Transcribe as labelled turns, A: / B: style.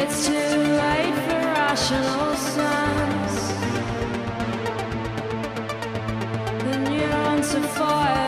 A: It's too late for rational sense. The neurons are fired.